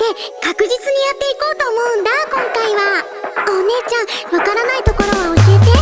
て確実にやっていこうと思うんだ今回は。お姉ちゃんわからないところは教えて。